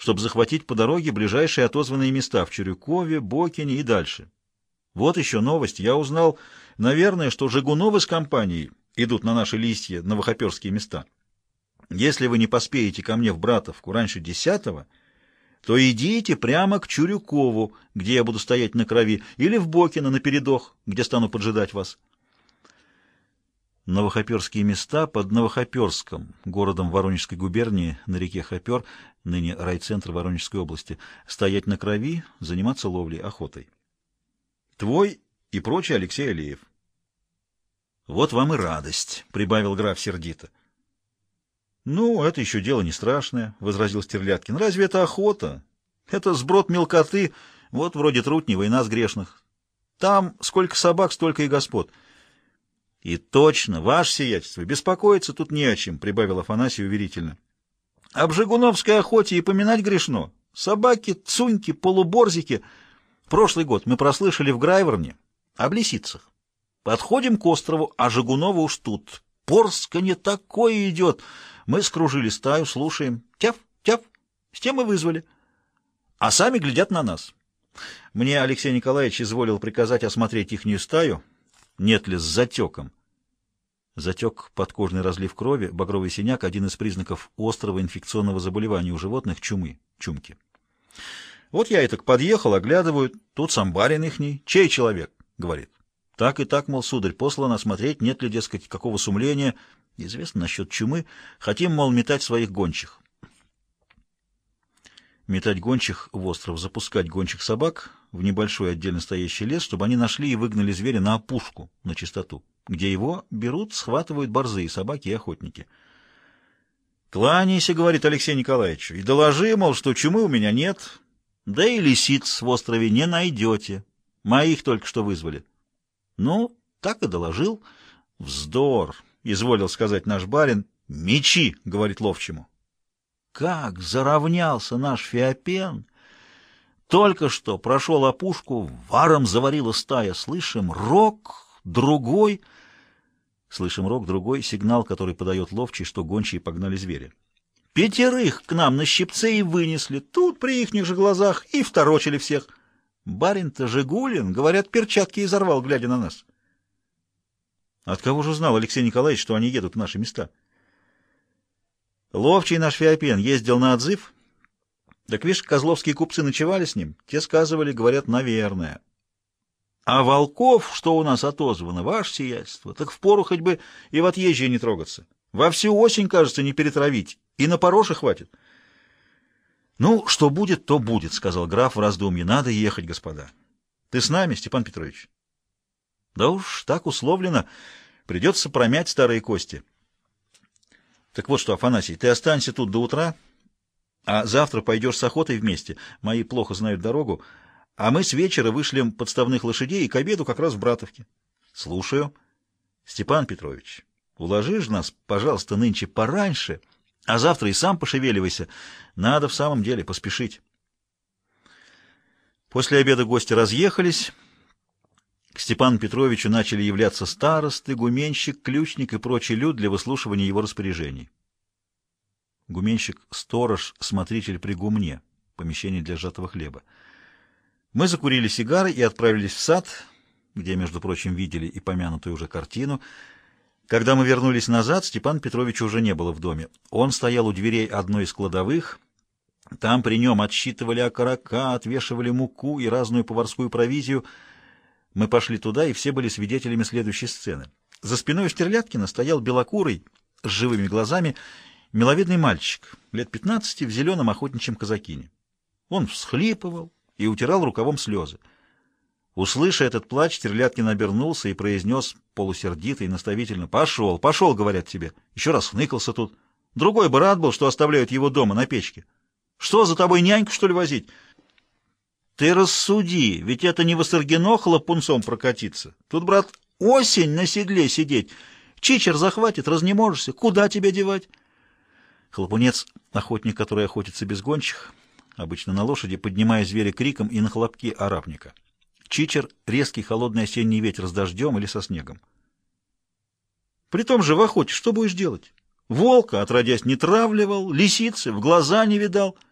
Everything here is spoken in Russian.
чтобы захватить по дороге ближайшие отозванные места в Чурюкове, Бокине и дальше. Вот еще новость. Я узнал, наверное, что Жигуновы с компанией идут на наши листья, новохоперские места. Если вы не поспеете ко мне в Братовку раньше десятого, то идите прямо к Чурюкову, где я буду стоять на крови, или в Бокино на передох, где стану поджидать вас. Новохоперские места под Новохоперском, городом Воронежской губернии, на реке Хопер, ныне райцентр Воронежской области, стоять на крови, заниматься ловлей, охотой. Твой и прочий Алексей Алиев. Вот вам и радость, — прибавил граф сердито. Ну, это еще дело не страшное, — возразил Стерляткин. Разве это охота? Это сброд мелкоты, вот вроде Трутнева и нас грешных. Там сколько собак, столько и господ. — И точно, ваше сиятельство, беспокоиться тут не о чем, — прибавил Афанасий уверительно. — Об Жигуновской охоте и поминать грешно. Собаки, цуньки, полуборзики. Прошлый год мы прослышали в Грайворне об лисицах. Подходим к острову, а Жигунова уж тут. Порска не такое идет. Мы скружили стаю, слушаем. Тяв, тяв. С тем и вызвали. А сами глядят на нас. Мне Алексей Николаевич изволил приказать осмотреть ихнюю стаю, нет ли с затеком. Затек, подкожный разлив крови, багровый синяк — один из признаков острого инфекционного заболевания у животных — чумы, чумки. Вот я и так подъехал, оглядываю, тут сам барин ихний. Чей человек? — говорит. Так и так, мол, сударь, послано осмотреть, нет ли, дескать, какого сумления. Известно насчет чумы. Хотим, мол, метать своих гончих. Метать гончих в остров, запускать гончих собак в небольшой отдельно стоящий лес, чтобы они нашли и выгнали зверя на опушку, на чистоту, где его берут, схватывают борзые собаки и охотники. «Кланяйся», — говорит Алексей Николаевич, — «и доложи, мол, что чумы у меня нет, да и лисиц в острове не найдете. Моих только что вызвали». Ну, так и доложил. Вздор, изволил сказать наш барин. Мечи, говорит ловчему. Как заровнялся наш Феопен! Только что прошел опушку, варом заварила стая. Слышим рог, другой... Слышим рог, другой сигнал, который подает ловчий, что гончие погнали зверя. Пятерых к нам на щипце и вынесли, тут при ихних же глазах и второчили всех. Барин-то Жигулин, говорят, перчатки изорвал, глядя на нас. От кого же узнал Алексей Николаевич, что они едут в наши места? Ловчий наш Феопен ездил на отзыв. Так видишь, козловские купцы ночевали с ним. Те сказывали, говорят, наверное. А волков, что у нас отозвано, ваше сиятельство, так впору хоть бы и в отъезжие не трогаться. Во всю осень, кажется, не перетравить, и на пороше хватит. Ну, что будет, то будет, — сказал граф в раздумье. Надо ехать, господа. Ты с нами, Степан Петрович? Да уж, так условлено. Придется промять старые кости. Так вот что, Афанасий, ты останься тут до утра, а завтра пойдешь с охотой вместе. Мои плохо знают дорогу. А мы с вечера вышлем подставных лошадей и к обеду как раз в Братовке. Слушаю. Степан Петрович, уложишь нас, пожалуйста, нынче пораньше, а завтра и сам пошевеливайся. Надо в самом деле поспешить. После обеда гости разъехались. К Степану Петровичу начали являться старосты, гуменщик, ключник и прочий люд для выслушивания его распоряжений. Гуменщик — сторож, смотритель при гумне, помещение для сжатого хлеба. Мы закурили сигары и отправились в сад, где, между прочим, видели и помянутую уже картину. Когда мы вернулись назад, Степан Петрович уже не было в доме. Он стоял у дверей одной из кладовых. Там при нем отсчитывали окорока, отвешивали муку и разную поварскую провизию — мы пошли туда, и все были свидетелями следующей сцены. За спиной Штерляткина стоял белокурый, с живыми глазами, миловидный мальчик, лет пятнадцати, в зеленом охотничьем казакине. Он всхлипывал и утирал рукавом слезы. Услыша этот плач, Стерляткин обернулся и произнес полусердито и наставительно. «Пошел, пошел, говорят тебе. Еще раз хныкался тут. Другой бы рад был, что оставляют его дома на печке. Что, за тобой няньку, что ли, возить? Ты рассуди, ведь это не Вассергино хлопунцом прокатиться. Тут, брат, осень на седле сидеть. Чичер захватит, разнеможешься. Куда тебя девать? Хлопунец — охотник, который охотится без гончих, обычно на лошади, поднимая зверя криком и на хлопки арабника. Чичер — резкий холодный осенний ветер с дождем или со снегом. При том же в охоте что будешь делать? Волка, отродясь, не травливал, лисицы в глаза не видал —